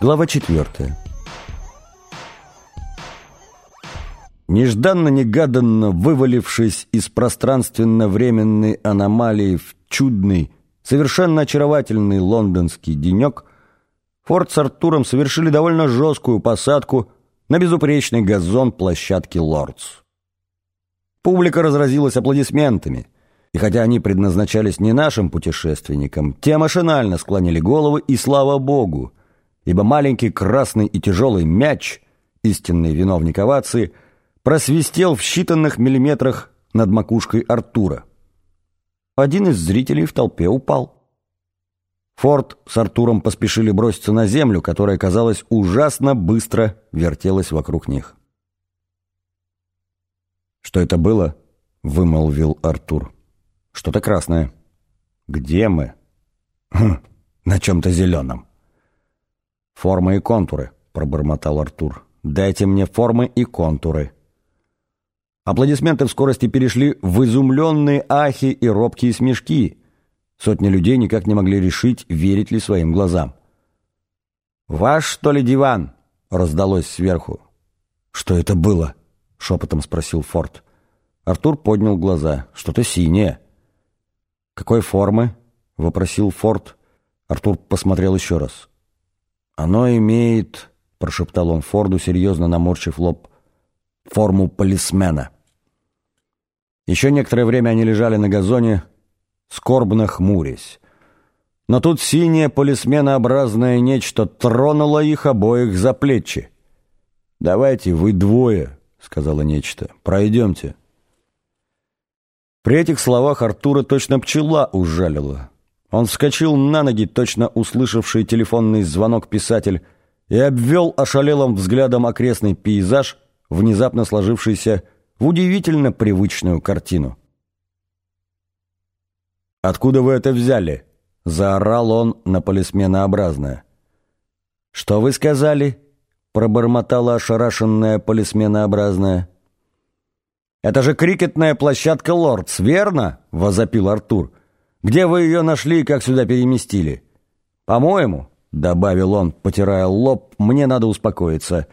Глава четвертая. Нежданно-негаданно вывалившись из пространственно-временной аномалии в чудный, совершенно очаровательный лондонский денек, Форд с Артуром совершили довольно жесткую посадку на безупречный газон площадки «Лордс». Публика разразилась аплодисментами, и хотя они предназначались не нашим путешественникам, те машинально склонили головы, и слава богу, ибо маленький красный и тяжелый мяч, истинный виновник овации, просвистел в считанных миллиметрах над макушкой Артура. Один из зрителей в толпе упал. Форд с Артуром поспешили броситься на землю, которая, казалось, ужасно быстро вертелась вокруг них. «Что это было?» — вымолвил Артур. «Что-то красное». «Где мы?» «Хм, «На чем-то зеленом». «Формы и контуры», — пробормотал Артур. «Дайте мне формы и контуры». Аплодисменты в скорости перешли в изумленные ахи и робкие смешки. Сотни людей никак не могли решить, верить ли своим глазам. «Ваш, что ли, диван?» — раздалось сверху. «Что это было?» — шепотом спросил Форд. Артур поднял глаза. «Что-то синее». «Какой формы?» — вопросил Форд. Артур посмотрел еще раз. «Оно имеет», — прошептал он Форду, серьезно наморщив лоб, — «форму полисмена». Еще некоторое время они лежали на газоне, скорбно хмурясь. Но тут синее полисменообразное нечто тронуло их обоих за плечи. «Давайте, вы двое», — сказала нечто, — «пройдемте». При этих словах Артура точно пчела ужалила. Он вскочил на ноги, точно услышавший телефонный звонок писатель, и обвел ошалелым взглядом окрестный пейзаж, внезапно сложившийся в удивительно привычную картину. «Откуда вы это взяли?» — заорал он на полисменообразное. «Что вы сказали?» — пробормотала ошарашенная полисменообразная. «Это же крикетная площадка «Лордс», верно?» — возопил Артур. Где вы ее нашли и как сюда переместили? По-моему, — добавил он, потирая лоб, — мне надо успокоиться.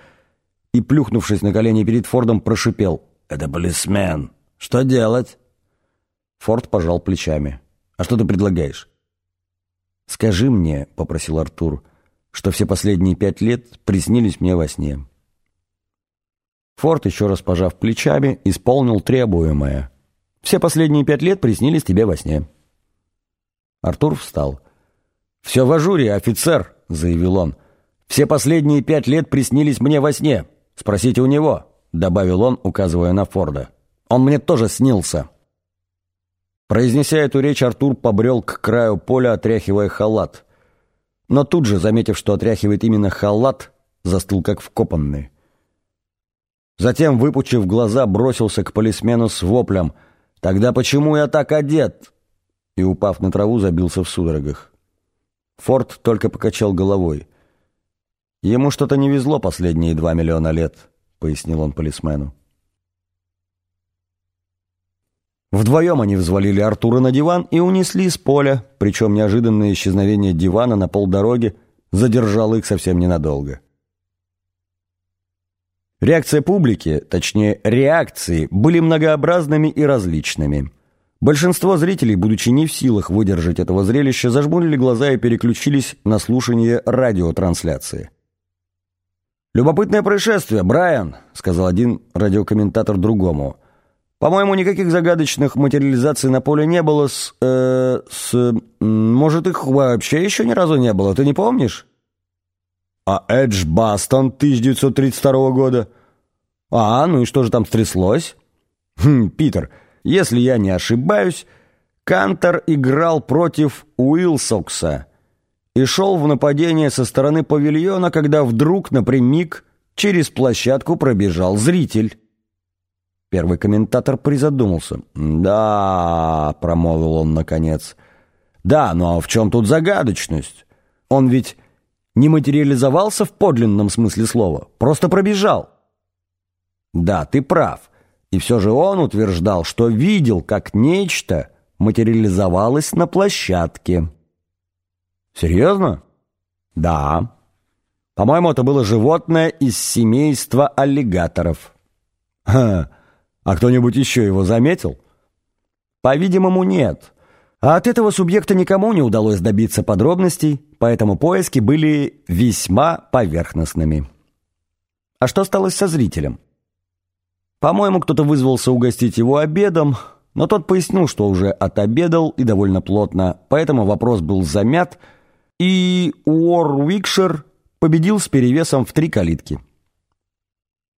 И, плюхнувшись на колени перед Фордом, прошипел. «Это полисмен. Что делать?» Форд пожал плечами. «А что ты предлагаешь?» «Скажи мне, — попросил Артур, — что все последние пять лет приснились мне во сне». Форд, еще раз пожав плечами, исполнил требуемое. «Все последние пять лет приснились тебе во сне». Артур встал. «Все в ажуре, офицер», — заявил он. «Все последние пять лет приснились мне во сне. Спросите у него», — добавил он, указывая на Форда. «Он мне тоже снился». Произнеся эту речь, Артур побрел к краю поля, отряхивая халат. Но тут же, заметив, что отряхивает именно халат, застыл как вкопанный. Затем, выпучив глаза, бросился к полисмену с воплем. «Тогда почему я так одет? и, упав на траву, забился в судорогах. Форд только покачал головой. «Ему что-то не везло последние два миллиона лет», — пояснил он полисмену. Вдвоем они взвалили Артура на диван и унесли с поля, причем неожиданное исчезновение дивана на полдороги задержало их совсем ненадолго. Реакция публики, точнее реакции, были многообразными и различными. Большинство зрителей, будучи не в силах выдержать этого зрелища, зажмурили глаза и переключились на слушание радиотрансляции. «Любопытное происшествие, Брайан», — сказал один радиокомментатор другому. «По-моему, никаких загадочных материализаций на поле не было с... Э, с... Может, их вообще еще ни разу не было, ты не помнишь?» «А Эдж Бастон 1932 года?» «А, ну и что же там стряслось?» «Хм, Питер...» Если я не ошибаюсь, Кантор играл против Уилсокса и шел в нападение со стороны павильона, когда вдруг напрямик через площадку пробежал зритель. Первый комментатор призадумался. «Да», — промолвил он наконец. «Да, но в чем тут загадочность? Он ведь не материализовался в подлинном смысле слова, просто пробежал». «Да, ты прав. И все же он утверждал, что видел, как нечто материализовалось на площадке». «Серьезно?» «Да. По-моему, это было животное из семейства аллигаторов». «Ха!» А кто-нибудь еще его заметил? По-видимому, нет. А от этого субъекта никому не удалось добиться подробностей, поэтому поиски были весьма поверхностными. А что стало со зрителем? По-моему, кто-то вызвался угостить его обедом, но тот пояснил, что уже отобедал и довольно плотно, поэтому вопрос был замят, и Уорвикшир победил с перевесом в три калитки.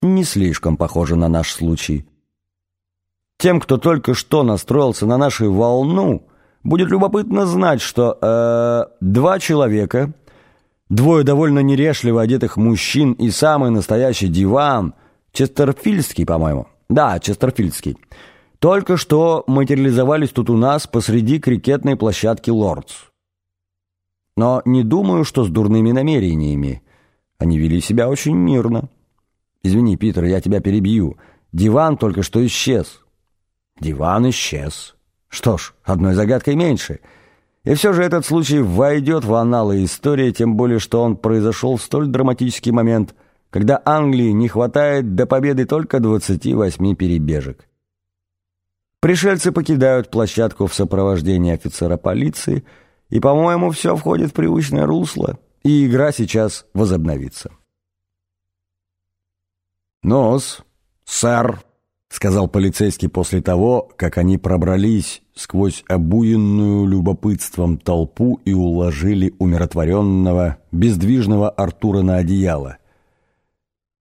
Не слишком похоже на наш случай. Тем, кто только что настроился на нашу волну, будет любопытно знать, что э, два человека, двое довольно нерешливо одетых мужчин и самый настоящий диван, Честерфильдский, по-моему, да, Честерфильдский, только что материализовались тут у нас посреди крикетной площадки «Лордс». Но не думаю, что с дурными намерениями. Они вели себя очень мирно. Извини, Питер, я тебя перебью. Диван только что исчез. Диван исчез. Что ж, одной загадкой меньше. И все же этот случай войдет в аналы истории, тем более, что он произошел в столь драматический момент, когда Англии не хватает до победы только 28 перебежек. Пришельцы покидают площадку в сопровождении офицера полиции, и, по-моему, все входит в привычное русло, и игра сейчас возобновится. «Нос, сэр», — сказал полицейский после того, как они пробрались сквозь обуенную любопытством толпу и уложили умиротворенного, бездвижного Артура на одеяло.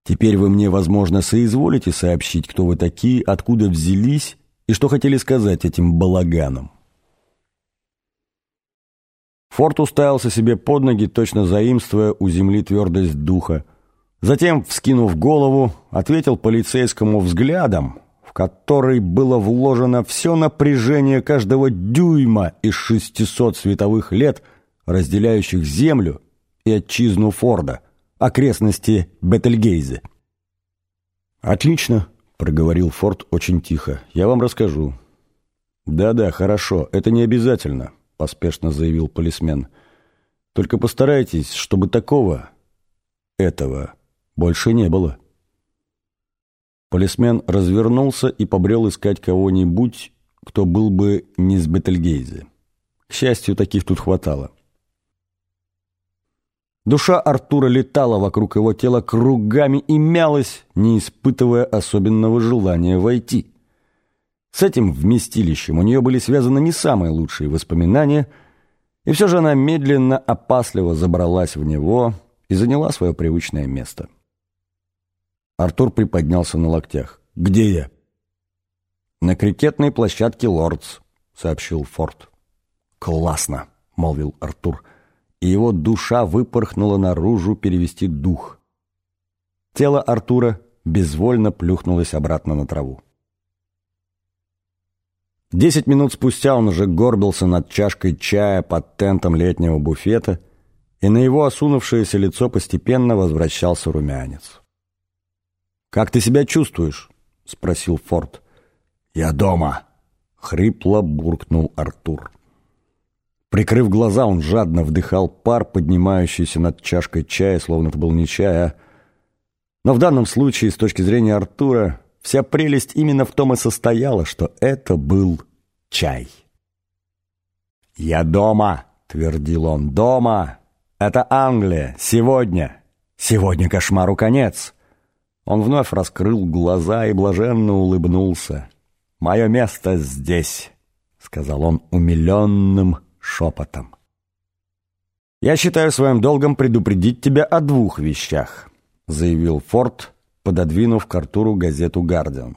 «Теперь вы мне, возможно, соизволите сообщить, кто вы такие, откуда взялись и что хотели сказать этим балаганом». Форд уставился себе под ноги, точно заимствуя у земли твердость духа, Затем, вскинув голову, ответил полицейскому взглядом, в который было вложено все напряжение каждого дюйма из 600 световых лет, разделяющих Землю и отчизну Форда, окрестности Бетельгейзе. «Отлично», — проговорил Форд очень тихо, — «я вам расскажу». «Да-да, хорошо, это не обязательно», — поспешно заявил полисмен. «Только постарайтесь, чтобы такого, этого...» больше не было. Полисмен развернулся и побрел искать кого-нибудь, кто был бы не с Бетельгейзе. К счастью, таких тут хватало. Душа Артура летала вокруг его тела кругами и мялась, не испытывая особенного желания войти. С этим вместилищем у нее были связаны не самые лучшие воспоминания, и все же она медленно, опасливо забралась в него и заняла свое привычное место. Артур приподнялся на локтях. «Где я?» «На крикетной площадке Лордс», — сообщил Форд. «Классно», — молвил Артур, и его душа выпорхнула наружу перевести дух. Тело Артура безвольно плюхнулось обратно на траву. Десять минут спустя он уже горбился над чашкой чая под тентом летнего буфета, и на его осунувшееся лицо постепенно возвращался румянец. «Как ты себя чувствуешь?» — спросил Форд. «Я дома», — хрипло буркнул Артур. Прикрыв глаза, он жадно вдыхал пар, поднимающийся над чашкой чая, словно это был не чай, а... Но в данном случае, с точки зрения Артура, вся прелесть именно в том и состояла, что это был чай. «Я дома», — твердил он, — «дома. Это Англия. Сегодня. Сегодня кошмару конец». Он вновь раскрыл глаза и блаженно улыбнулся. «Мое место здесь», — сказал он умиленным шепотом. «Я считаю своим долгом предупредить тебя о двух вещах», — заявил Форд, пододвинув к Артуру газету «Гардиан».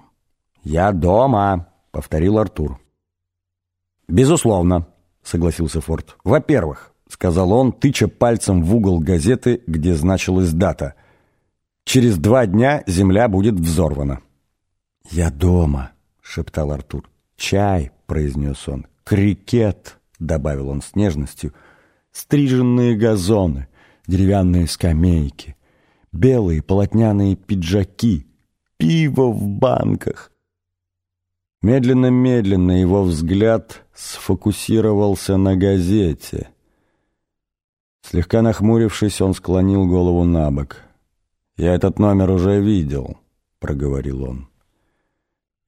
«Я дома», — повторил Артур. «Безусловно», — согласился Форд. «Во-первых», — сказал он, тыча пальцем в угол газеты, где значилась дата — Через два дня земля будет взорвана. «Я дома», — шептал Артур. «Чай», — произнес он. «Крикет», — добавил он с нежностью. «Стриженные газоны, деревянные скамейки, белые полотняные пиджаки, пиво в банках». Медленно-медленно его взгляд сфокусировался на газете. Слегка нахмурившись, он склонил голову на бок. «Я этот номер уже видел», — проговорил он.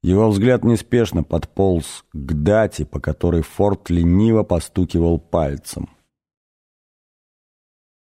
Его взгляд неспешно подполз к дате, по которой Форд лениво постукивал пальцем —